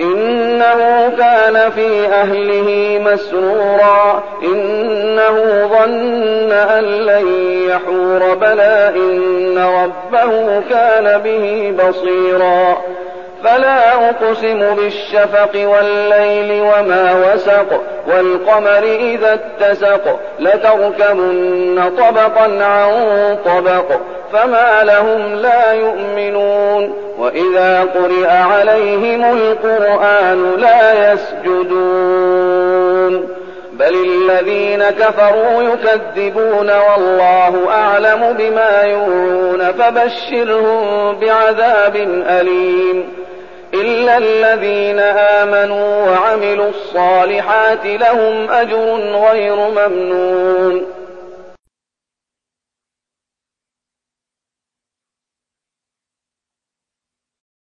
إنه كان في أهله مسرورا. إنه ظن أن لن يحور. بلى إن ربه كان به بصيرا. فلا أقسم بالشفق والليل وما وسق والقمر إذا اتسق. لتركبن طبقا عن طبق. فما لهم لا يؤمنون. وإذا قرئ عليهم القرآن لا يسجدون بل الذين كفروا يكذبون والله أعلم بما يوعون فبشرهم بعذاب أليم إلا الذين آمنوا وعملوا الصالحات لهم أجر غير ممنون